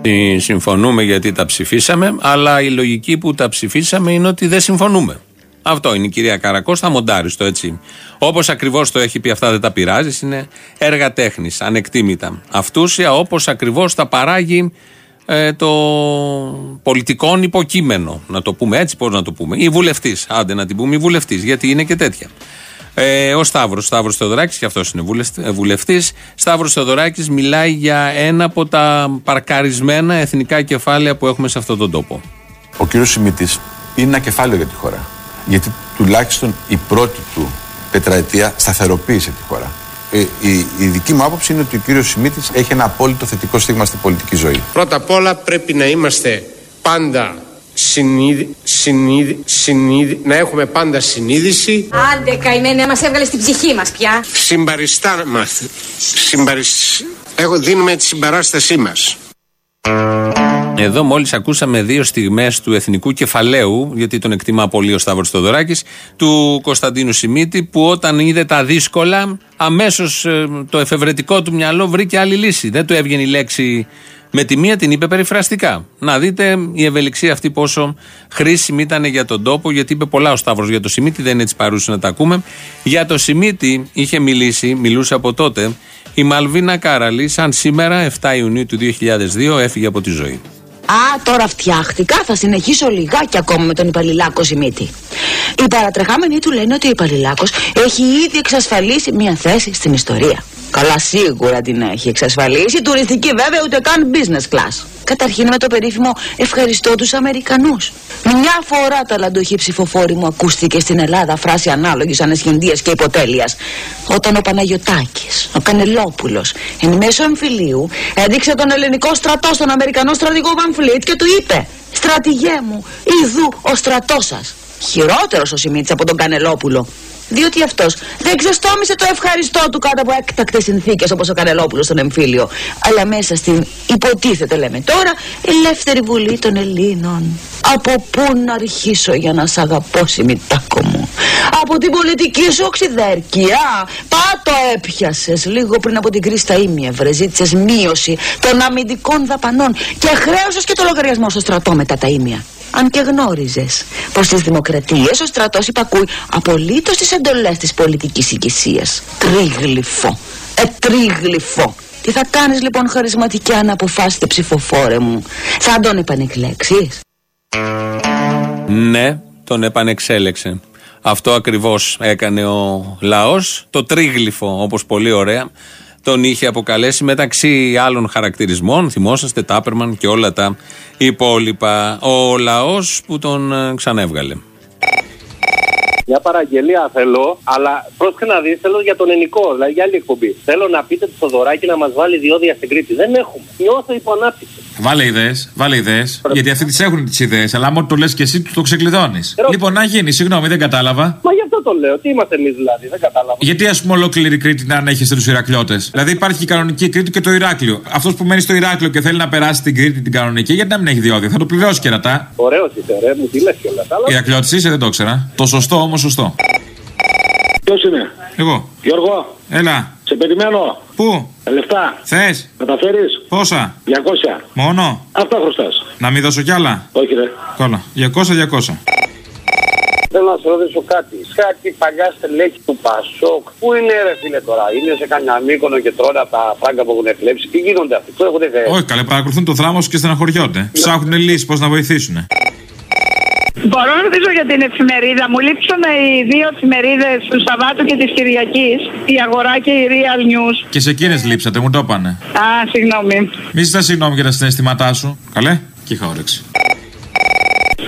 Τι Συμφωνούμε γιατί τα ψηφίσαμε, αλλά η λογική που τα ψηφίσαμε είναι ότι δεν συμφωνούμε. Αυτό είναι η κυρία Καρακός, θα μοντάρει το έτσι. Όπως ακριβώς το έχει πει, αυτά δεν τα πειράζεις, είναι έργα τέχνης, ανεκτήμητα. Αυτούσια, όπως ακριβώς τα παράγει ε, το πολιτικό υποκείμενο. Να το πούμε έτσι, πώς να το πούμε. Η βουλευτής. Άντε να την πούμε, η βουλευτής, γιατί είναι και τέτοια. Ε, ο Σταύρος, Σταύρος Θεοδωράκης, και αυτός είναι βουλευτής. Σταύρος Θεοδωράκης μιλάει για ένα από τα παρκαρισμένα εθνικά κεφάλαια που έχουμε σε αυτόν τον τόπο. Ο κύριος Σιμίτης είναι ένα κεφάλαιο για τη χώρα. Γιατί τουλάχιστον η πρώτη του τετραετία σταθεροποίησε τη χώρα. Ε, η, η δική μου άποψη είναι ότι ο κύριος Σιμίτης έχει ένα απόλυτο θετικό στίγμα στην πολιτική ζωή. Πρώτα απ' όλα πρέπει να είμαστε πάντα συνείδη, συνείδη, συνείδη, να έχουμε πάντα συνείδηση Άντε καημένε, μας έβγαλες στην ψυχή μας πια. συμπαριστά μας συμπαρισ, Έχω, δίνουμε τη συμπαράστασή μας. Εδώ μόλις ακούσαμε δύο στιγμές του εθνικού κεφαλαίου, γιατί τον εκτιμά πολύ ο Σταύρος Θοδωράκη, του Κωνσταντίνου Σιμίτη, που όταν είδε τα δύσκολα, αμέσως το εφευρετικό του μυαλό βρήκε άλλη λύση. Δεν του έβγαινε η λέξη με τη μία, την είπε περιφραστικά. Να δείτε η ευελιξία αυτή πόσο χρήσιμη ήταν για τον τόπο, γιατί είπε πολλά ο Σταύρος για το Σιμίτη, δεν είναι έτσι παρούσε να τα ακούμε. Για το Σιμίτη είχε μιλήσει, μιλούσε από τότε, η Μαλβίνα Κάραλη, σαν σήμερα, 7 Ιουνίου του 2002, έφυγε από τη ζωή. Α, τώρα φτιάχτηκα. Θα συνεχίσω λιγάκι ακόμα με τον υπαλληλάκο Σιμίτη. Οι παρατρεχάμενοι του λένε ότι ο υπαλληλάκος έχει ήδη εξασφαλίσει μια θέση στην ιστορία. Καλά, σίγουρα την έχει εξασφαλίσει. Τουριστική βέβαια, ούτε καν business class. Καταρχήν με το περίφημο ευχαριστώ τους Αμερικανούς. Μια φορά ταλαντοχή ψηφοφόρη μου ακούστηκε στην Ελλάδα φράση ανάλογης ανεσχυνδίας και υποτέλειας. Όταν ο Παναγιωτάκης, ο Κανελόπουλος, εν μέσω εμφυλίου έδειξε τον ελληνικό στρατό στον Αμερικανό στρατηγό Βαν και του είπε «Στρατηγέ μου, ειδού ο στρατός σας». Χειρότερος ο Σιμίτης από τον Κανελόπουλο. Διότι αυτός δεν ξεστόμησε το ευχαριστώ του κάτω από έκτακτες συνθήκες όπως ο Κανελόπουλο στον εμφύλιο. Αλλά μέσα στην υποτίθεται, λέμε τώρα, ελεύθερη βουλή των Ελλήνων. Από πού να αρχίσω για να σ' αγαπώ, Σιμιτάκο μου. Από την πολιτική σου οξυδέρκεια. Πάτο έπιασες λίγο πριν από την κρίση στα ίμιευρε. Ζήτησε μείωση των αμυντικών δαπανών και χρέωσε και το λογαριασμό στο στρατό μετά τα ίμια. Αν και γνώριζες πως στις δημοκρατίες ο στρατός υπακούει απολύτως τις εντολές της πολιτικής ηγεσίας. Τρίγλυφο. Ε, τρίγλυφο. Τι θα κάνεις λοιπόν χαρισματική αν αποφάσιτε ψηφοφόρε μου; Θα τον επανεκλέξεις; Ναι, τον επανεξέλεξε. Αυτό ακριβώς έκανε ο λαός. Το τρίγλυφο, όπως πολύ ωραία, τον είχε αποκαλέσει μεταξύ άλλων χαρακτηρισμών. Θυμόσαστε, Τάπερμαν και όλα τα υπόλοιπα. Ο λαός που τον ε, ξανέβγαλε. Μια παραγγελία θέλω, αλλά πρόσεχε να δεις, θέλω για τον ελληνικό, δηλαδή για άλλη εκπομπή. Θέλω να πείτε στο δωράκι να μας βάλει διόδια στην Κρήτη. Δεν έχουμε. Νιώθω υποανάπτυξη. Βάλε ιδέες, βάλε ιδέες. Γιατί αυτοί τις έχουν τις ιδέες, αλλά άμα το λες και εσύ, του το ξεκλειδώνεις. Λοιπόν, να γίνει, συγγνώμη, δεν κατάλαβα. Μα γι' αυτό το λέω. Τι είμαστε εμείς δηλαδή, δεν κατάλαβα. Γιατί ας πούμε ολόκληρη Κρήτη να ανέχεστε του Ηρακλιώτε. Δηλαδή υπάρχει και η κανονική Κρήτη και το Ηράκλειο. Αυτός που μένει στο Ηράκλειο και θέλει να περάσει την Κρήτη την κανονική, γιατί να μην έχει διόδια, θα το πληρώσει κερατά. Ωραίος είσαι, ρε, μου τι λες κιόλας. Ηρακλιώτη είσαι, δεν το ήξερα. Το σωστό όμως σωστό. Ποιος είναι, Εγώ. Γιώργο, Έλα. σε περιμένω. Πού; Λεφτά. Θες. Μεταφέρεις; Πόσα; 200. Μόνο. Αυτά χρωστάς. Να μην δώσω κι άλλα. Όχι, ρε. Κόλλα. 200-200. Θέλω να σε ρωτήσω κάτι. Κάτι παλιά στελέχη του Πασόκ. Πού είναι ρε φίλε τώρα, είναι σε κανένα μήκονο και τρώνε από τα φράγκα που έχουν κλέψει; Τι γίνονται αυτοί, πού έχουν φέρει; Όχι, καλέ, παρακολουθούν το θράμος και στεναχωριόνται. Ψάχνουν λύσεις πώς να βοηθήσουν. Μπορώ να ρωτήσω για την εφημερίδα. Μου λείψαν οι δύο εφημερίδες του Σαββάτου και της Κυριακής, η Αγορά και η Real News. Και σε εκείνες λείψατε, μου το είπανε. Α, συγγνώμη. Μη ζητάς συγγνώμη για τα συναισθήματά σου. Καλέ, και είχα όρεξη.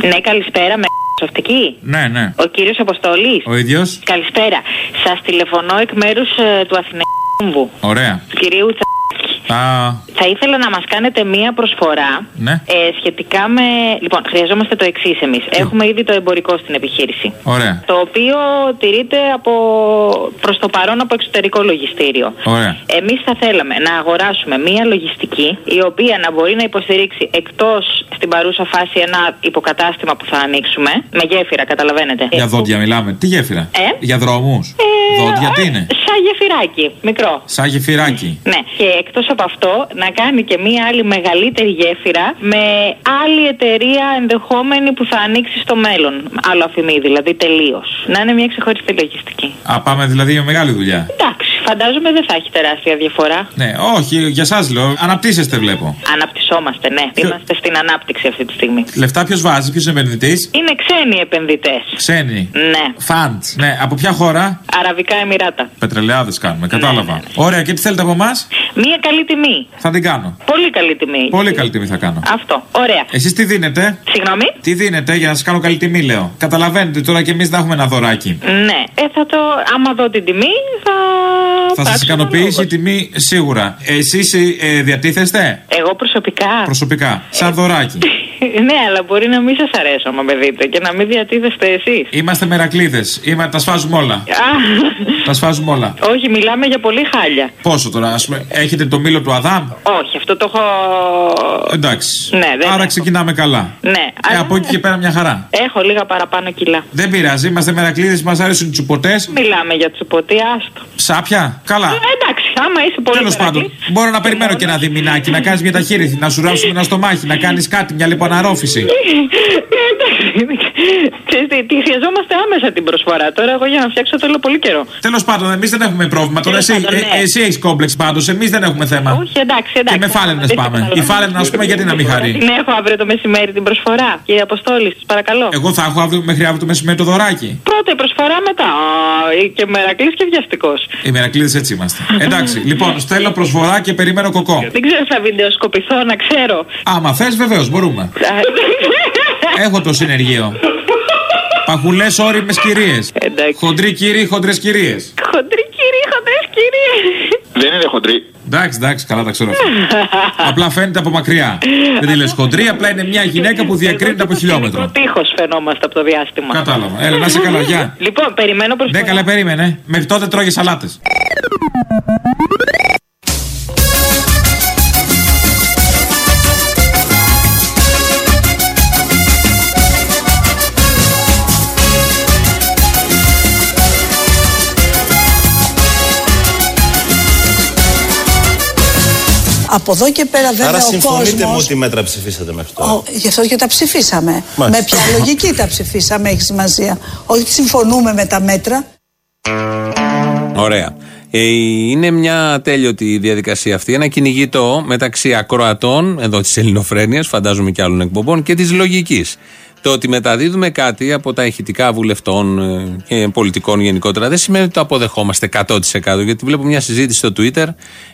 Ναι, καλησπέρα. Με σωστική. Ναι, ναι. Ο κύριος Αποστολή. Ο ίδιος. Καλησπέρα. Σας τηλεφωνώ εκ μέρους του Αθηναίου. Ωραία. Του κυρίου Τσα. Α, Θα ήθελα να μας κάνετε μία προσφορά ναι. ε, σχετικά με. Λοιπόν, χρειαζόμαστε το εξής εμείς. Έχουμε ήδη το εμπορικό στην επιχείρηση. Ωραία. Το οποίο τηρείται από προς το παρόν από εξωτερικό λογιστήριο. Ωραία. Εμείς θα θέλαμε να αγοράσουμε μία λογιστική η οποία να μπορεί να υποστηρίξει εκτός στην παρούσα φάση ένα υποκατάστημα που θα ανοίξουμε. Με γέφυρα, καταλαβαίνετε. Για δόντια μιλάμε. Τι γέφυρα; Ε; Για δρόμους. δόντια τι είναι; Σαν γεφυράκι, μικρό. Σαν γεφυράκι. Ναι, και εκτός από αυτό να κάνει και μία άλλη μεγαλύτερη γέφυρα με άλλη εταιρεία ενδεχόμενη που θα ανοίξει στο μέλλον. Άλλο αφημί, δηλαδή τελείως. Να είναι μια ξεχωριστή λογιστική. Α, πάμε δηλαδή για μεγάλη δουλειά. Εντάξει, φαντάζομαι δεν θα έχει τεράστια διαφορά. Ναι, όχι, για εσά λέω. Αναπτύσσεστε βλέπω. Αναπτυσσόμαστε, ναι. Είμαστε στην ανάπτυξη αυτή τη στιγμή. Λεφτά ποιος βάζει, ποιος είναι επενδυτής; Είναι ξένοι επενδυτές. Ξένοι. Ναι. Φαντ. Ναι, από ποια χώρα; Αραβικά Εμμυράτα. Πετρελαιάδες κάνουμε, κατάλαβα. Ναι, Ωραία, και τι θέλετε από εμάς; Μία καλή τιμή. Θα την κάνω. Πολύ καλή τιμή. Πολύ καλή τιμή θα κάνω. Αυτό. Ωραία. Εσείς τι δίνετε; Συγγνώμη; Τι δίνετε για να σας κάνω καλή τιμή, λέω. Καταλαβαίνετε τώρα και εμείς να έχουμε ένα δωράκι. Ναι. Ε, θα το. Άμα δω την τιμή, θα. Θα σας πράξω ικανοποιήσει λόγο. η τιμή σίγουρα. Εσείς ε, διατίθεστε; Εγώ προσωπικά. Προσωπικά. Σαν δωράκι. [laughs] [laughs] ναι, αλλά μπορεί να μην σας αρέσω άμα με δείτε και να μην διατίθεστε εσείς. Είμαστε μερακλείδες. Τα σφάζουμε όλα. τα σφάζουμε όλα. Όχι, μιλάμε για πολύ χάλια. Πόσο τώρα, ας πούμε, έχετε το μήλο του Αδάμ; Όχι, αυτό το έχω. Εντάξει. Ναι, δεν Άρα έχω. ξεκινάμε καλά. Ναι, Ε, από εκεί και πέρα μια χαρά. Έχω λίγα παραπάνω κιλά. Δεν πειράζει, είμαστε μερακλείδες, μας αρέσουν οι τσουποτές. Μιλάμε για τσουποτή, άστο. Σάπια, καλά. Ε, εντάξει, άμα είσαι πολύ Τέλος πάντων, μπορώ να περιμένω και ένα διμηνάκι, να κάνεις μια ταχύρυθμη, να σου ράψουμε ένα στομάχι, να κάνεις κάτι, μια λιποαναρρόφηση. Ξέρεις τι, τη χρειαζόμαστε άμεσα την προσφορά. Τώρα εγώ για να φτιάξω θέλω πολύ καιρό. Τέλος πάντων, εμείς δεν έχουμε πρόβλημα. Τώρα εσύ, Τέλος πάντων, ναι. ε, εσύ έχεις κόμπλεξ πάντως, εμείς δεν έχουμε θέμα. Όχι, εντάξει, εντάξει. Και με φάλαινες πάμε. Η φάλαινες, ας πούμε, γιατί να μην χαρεί; Την έχω αύριο το μεσημέρι την προσφορά. Κύριε Αποστόλη, σας παρακαλώ. Εγώ θα έχω αύριο, μέχρι αύριο το μεσημέρι το δωράκι. Πρώτα η προσφορά μετά. Α, και μερακλής και βιαστικός. Οι μερακλείδε έτσι είμαστε. Εντάξει, λοιπόν, στέλνω προσφορά και περιμένω κοκό. Δεν ξέρω θα βιντεοσκοπηθώ, να ξέρω. Άμα θες, βεβαίως, μπορούμε. [laughs] Έχω το συνεργείο. Παχουλές όριμες κυρίες. Χοντροί κύριοι, χοντρές κυρίες. Χοντρή κύριε, χοντρές κύριε. Δεν είναι χοντρή. Εντάξει, εντάξει, καλά τα ξέρω. αυτά. απλά φαίνεται από μακριά. Δεν τη λες χοντρή, απλά είναι μια γυναίκα που διακρίνεται από χιλιόμετρο. Τείχο φαινόμαστε από το διάστημα. Κατάλαβα. Έλα, να είσαι καλά, γεια. Λοιπόν, περιμένω προσφορά. Ναι, καλά, περίμενε. Μέχρι τότε τρώγε σαλάτες. Από εδώ και πέρα βέβαια Άρα ο συμφωνείτε με κόσμος... ό,τι μέτρα ψηφίσατε μέχρι τώρα. Ο, γι' αυτό και τα ψηφίσαμε. Μάλιστα. Με ποια λογική τα ψηφίσαμε έχει σημασία. Όχι ότι συμφωνούμε με τα μέτρα. Ωραία. Ε, είναι μια τέλειωτη διαδικασία αυτή. Ένα κυνηγητό μεταξύ ακροατών, εδώ της Ελληνοφρένειας, φαντάζομαι και άλλων εκπομπών, και της λογικής. Το ότι μεταδίδουμε κάτι από τα ηχητικά βουλευτών ε, και πολιτικών γενικότερα δεν σημαίνει ότι το αποδεχόμαστε 100%. Γιατί βλέπω μια συζήτηση στο Twitter.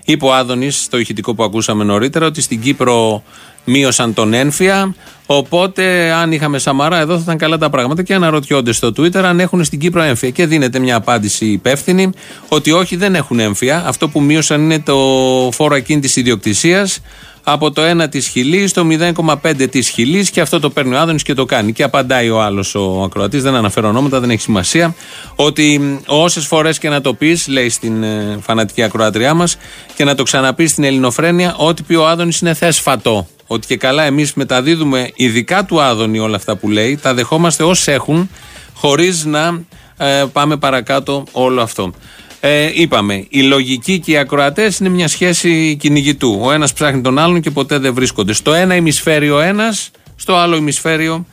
Είπε ο Άδωνης, στο ηχητικό που ακούσαμε νωρίτερα, ότι στην Κύπρο μείωσαν τον ένφια. Οπότε, αν είχαμε Σαμαρά εδώ, θα ήταν καλά τα πράγματα. Και αναρωτιόνται στο Twitter αν έχουν στην Κύπρο έμφυα. Και δίνεται μια απάντηση υπεύθυνη ότι όχι, δεν έχουν έμφυα. Αυτό που μείωσαν είναι το φόρο ακίνητη ιδιοκτησίας από το 1 της χιλής στο 0,5 της χιλής και αυτό το παίρνει ο Άδωνης και το κάνει. Και απαντάει ο άλλος ο ακροατής, δεν αναφέρω ονόματα, δεν έχει σημασία, ότι όσες φορές και να το πεις, λέει στην ε, φανατική ακροατριά μας, και να το ξαναπείς στην Ελληνοφρένεια, ό,τι πει ο Άδωνης είναι θέσφατο. Ότι και καλά εμείς μεταδίδουμε ειδικά του Άδωνη όλα αυτά που λέει, τα δεχόμαστε όσοι έχουν, χωρίς να ε, πάμε παρακάτω όλο αυτό. Ε, είπαμε, η λογική και οι ακροατές είναι μια σχέση κυνηγητού. Ο ένας ψάχνει τον άλλον και ποτέ δεν βρίσκονται. Στο ένα ημισφαίριο ο ένας, στο άλλο ημισφαίριο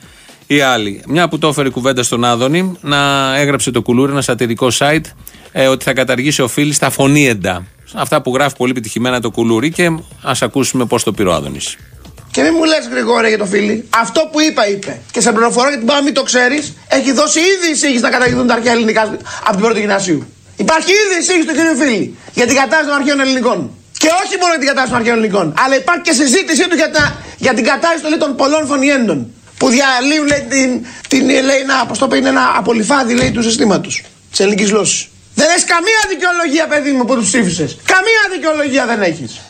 οι άλλοι. Μια που το έφερε η κουβέντα στον Άδωνη, να έγραψε το κουλούρι, ένα σατυρικό site, ε, ότι θα καταργήσει ο Φίλης τα φωνήεντα. Αυτά που γράφει πολύ επιτυχημένα το κουλούρι και ας ακούσουμε πώς το πήρε ο Άδωνης. Και μην μου λες Γρηγόρη για το φίλι. Αυτό που είπα, είπε. Και σε πληροφορώ γιατί μπορεί να μην το ξέρεις, έχει δώσει ήδη εισήγηση να καταργηθούν τα αρχαία ελληνικά από την πρώτη γυμνασίου. Υπάρχει ήδη εισήγηση του κύριου Φίλη για την κατάσταση των αρχαίων ελληνικών. Και όχι μόνο για την κατάσταση των αρχαίων ελληνικών, αλλά υπάρχει και συζήτησή του για, τα, για την κατάσταση λέει, των πολλών φωνιέντων. Που διαλύουν λέει, την, την, λέει, ένα, πώς το πει, είναι ένα απολυφάδι λέει, του συστήματος της ελληνικής γλώσσα. Δεν έχεις καμία δικαιολογία, παιδί μου, που τους ψήφισες. Καμία δικαιολογία δεν έχεις.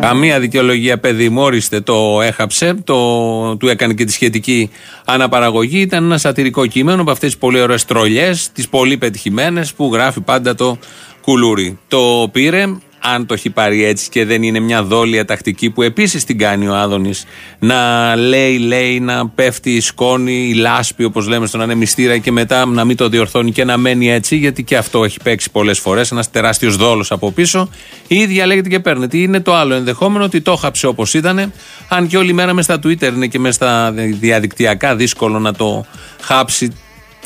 Καμία δικαιολογία, παιδί μου, όριστε, το έχαψε, το, του έκανε και τη σχετική αναπαραγωγή. Ήταν ένα σατυρικό κείμενο από αυτές τις πολύ ωραίες τρολιές, τις πολύ πετυχημένες που γράφει πάντα το κουλούρι. Το πήρε, αν το έχει πάρει έτσι και δεν είναι μια δόλια τακτική που επίσης την κάνει ο Άδωνης, να λέει, λέει, να πέφτει η σκόνη, η λάσπη, όπως λέμε στον ανεμιστήρα και μετά να μην το διορθώνει και να μένει έτσι, γιατί και αυτό έχει παίξει πολλές φορές. Ένας τεράστιος δόλος από πίσω. Η ίδια λέγεται και παίρνει. Είναι το άλλο ενδεχόμενο ότι το χάψε όπως ήταν, αν και όλη μέρα με στα Twitter είναι και με στα διαδικτυακά δύσκολο να το χάψει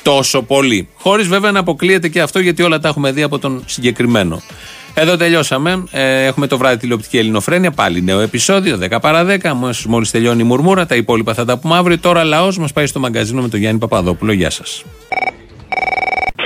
τόσο πολύ. Χωρίς βέβαια να αποκλείεται και αυτό γιατί όλα τα έχουμε δει από τον συγκεκριμένο. Εδώ τελειώσαμε. Ε, έχουμε το βράδυ τηλεοπτική Ελληνοφρένεια. Πάλι νέο επεισόδιο, 10 παρα 10. Μόλις τελειώνει η μουρμούρα. Τα υπόλοιπα θα τα πούμε αύριο. Τώρα λαός μας πάει στο μαγκαζίνο με τον Γιάννη Παπαδόπουλο. Γεια σας.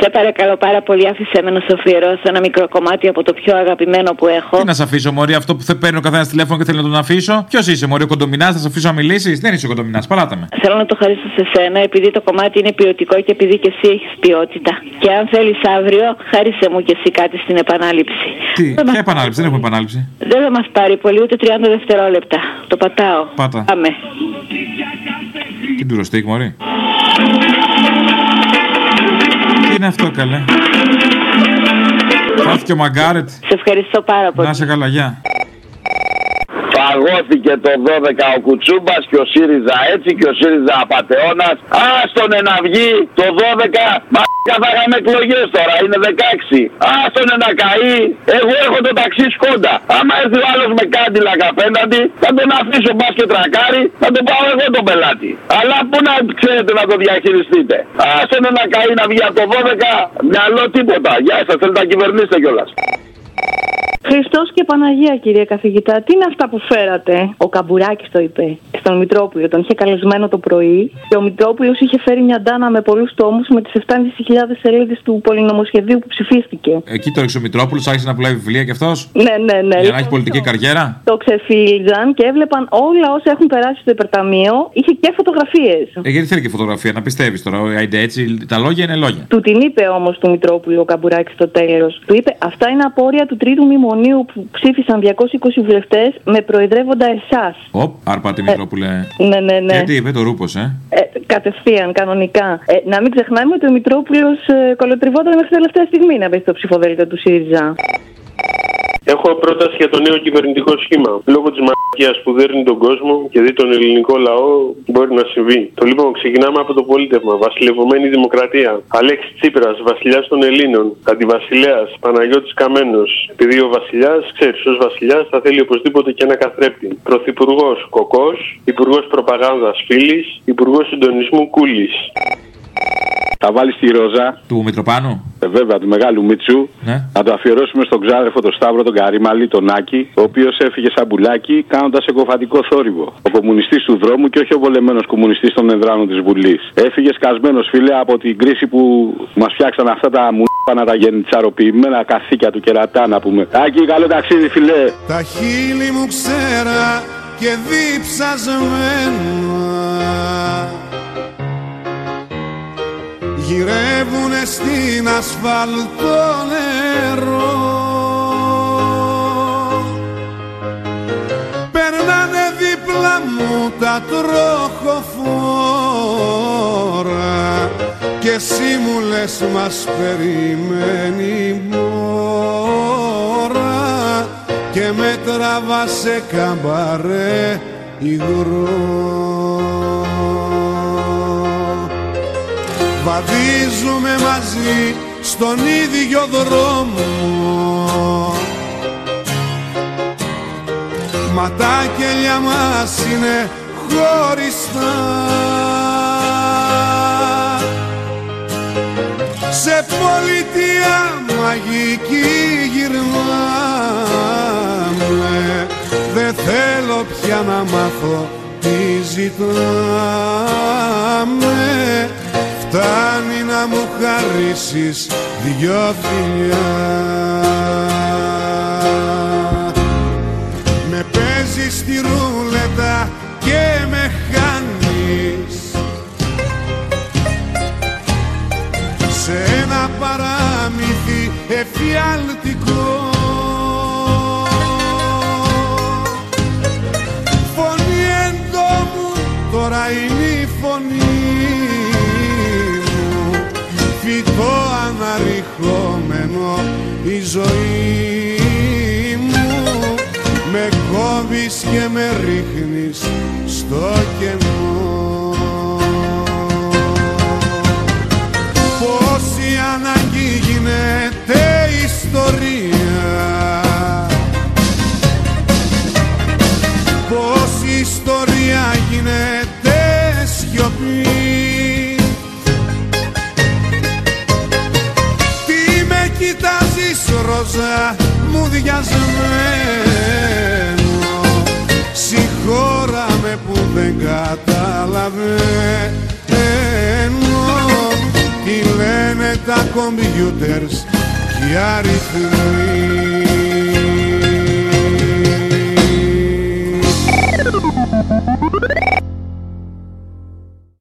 Σε παρακαλώ πάρα πολύ, άφησέ με να σου αφιερώσω ένα μικρό κομμάτι από το πιο αγαπημένο που έχω. Τι να σε αφήσω, Μωρή, αυτό που θα παίρνει ο καθένας τηλέφωνο και θέλει να τον αφήσω. Ποιος είσαι, Μωρή, ο κοντομινάς, θα σε αφήσω να μιλήσεις; Δεν είσαι ο κοντομινάς, παράτα με. Θέλω να το χαρίσω σε σένα, επειδή το κομμάτι είναι ποιοτικό και επειδή και εσύ έχεις ποιότητα. Και αν θέλεις αύριο, χάρισε μου και εσύ κάτι στην επανάληψη. Τι, ποια επανάληψη, δεν έχουμε επανάληψη. Δεν θα μας πάρει πολύ, ούτε 30 δευτερόλεπτα. Το πατάω. Πάτα. Πάμε. Τι ντουροστίκ, Μωρή. Τι είναι αυτό, καλέ. Φάθηκε ο Μαγκάρετ. Σε ευχαριστώ πάρα πολύ. Να σε καλά, γεια. Φαγώθηκε το 12 ο Κουτσούμπας και ο ΣΥΡΙΖΑ έτσι και ο ΣΥΡΙΖΑ απαταιώνας. Άστονε να βγει το 12. Μα θα είχαμε εκλογές τώρα, είναι 16. Άστονε να καεί. Εγώ έχω το ταξί σκόντα. Άμα έρθει ο άλλος με κάντιλακ απέναντι, θα τον αφήσω μπας και τρακάρι, θα τον πάω εγώ τον πελάτη. Αλλά πού να ξέρετε να το διαχειριστείτε. Άστονε να καεί να βγει από το 12, μυαλό τίποτα. Γεια σας, θέλετε να κυβερνήσετε κιόλας. Χριστός και Παναγία, κύριε καθηγητά, τι είναι αυτά που φέρατε; Ο Καμπουράκης το είπε στον Μητρόπουλο. Τον είχε καλεσμένο το πρωί και ο Μητρόπουλος είχε φέρει μια ντάνα με πολλούς τόμους με τις 7.500 σελίδες του πολυνομοσχεδίου που ψηφίστηκε. Εκεί το ρίξε ο Μητρόπουλος, άρχισε να πουλάει βιβλία κι αυτός; Ναι, ναι, ναι. Για να έχει πολιτική καριέρα; Το ξεφύλιζαν και έβλεπαν όλα όσα έχουν περάσει στο υπερταμείο. Είχε και φωτογραφίες. Ε, γιατί θέλει και φωτογραφία, να πιστεύεις τώρα. Άιντε έτσι, τα λόγια είναι λόγια. Του την είπε όμως του Μητρόπουλου ο Καμπουράκης στο τέλος. Του είπε Αυτά είναι απόρρια του τρίτου μνημονίου που ψήφισαν 220 βουλευτές με προεδρεύοντα εσάς. Οπ, άρπα τη Μητρόπουλε. Ναι, ναι, ναι. Γιατί είπε το ρούπος, ε; Ε, κατευθείαν, κανονικά. Ε, να μην ξεχνάμε ότι ο Μητρόπουλος ε, κολοτριβόταν μέχρι τελευταία στιγμή να μπει στο ψηφοδέλτιο του ΣΥΡΙΖΑ. Έχω πρόταση για το νέο κυβερνητικό σχήμα. Λόγω της μαγεία που δέρνει τον κόσμο και δει τον ελληνικό λαό, μπορεί να συμβεί. Το λοιπόν, ξεκινάμε από το πολίτευμα. Βασιλευωμένη δημοκρατία. Αλέξης Τσίπρας, βασιλιάς των Ελλήνων. Αντιβασιλέας, Παναγιώτης Καμένος. Επειδή ο βασιλιάς, ξέρεις, ως βασιλιάς θα θέλει οπωσδήποτε και ένα καθρέπτη. Πρωθυπουργός Κοκός. Υπουργός Προπαγάνδας Φίλης. Υπουργός Συντονισμού Κούλης. Θα βάλεις τη ρόζα. Του Μητροπάνου; Ε, βέβαια, του μεγάλου Μίτσου. Ναι. Να το αφιερώσουμε στον ξάδερφο τον Σταύρο, τον Καρύμαλη, τον Άκη, ο οποίος έφυγε σαν πουλάκι κάνοντας εγκοφαντικό θόρυβο. Ο κομμουνιστής του δρόμου και όχι ο βολεμένος κομμουνιστής των εδράνων της Βουλής. Έφυγε σκασμένος, φίλε, από την κρίση που μας φτιάξαν αυτά τα μουνίπανα τα γενιτσαροποιημένα καθήκια του κερατά, να πούμε. Άκη, καλό ταξίδι, φιλέ. Τα χείλη μου ξέρα και διψασμένα γυρεύουνε στην ασφαλτό νερό. Περνάνε δίπλα μου τα τροχοφόρα και εσύ μου λες μας περιμένει η μόρα και με τραβά σε καμπαρέ υγρό Βαδίζουμε μαζί στον ίδιο δρόμο. Μα τα κελιά μας είναι χωριστά. Σε πολιτεία μαγική γυρνάμε. Δεν θέλω πια να μάθω τι ζητάμε Φτάνει να μου χαρίσεις δυο φιλιά. Με παίζεις στη ρούλετα και με χάνεις. Σε ένα παράμυθι εφιαλτικό φυτό αναρριχόμενο η ζωή μου. Με κόβεις και με ρίχνεις στο κενό. Πόση ανάγκη γίνεται ιστορία. Πόση ιστορία γίνεται γλώσσα μου διασμένο. Συγχώρα με που δεν καταλαβαίνω. Τι λένε τα κομπιούτερς και οι αριθμοί.